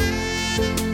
Música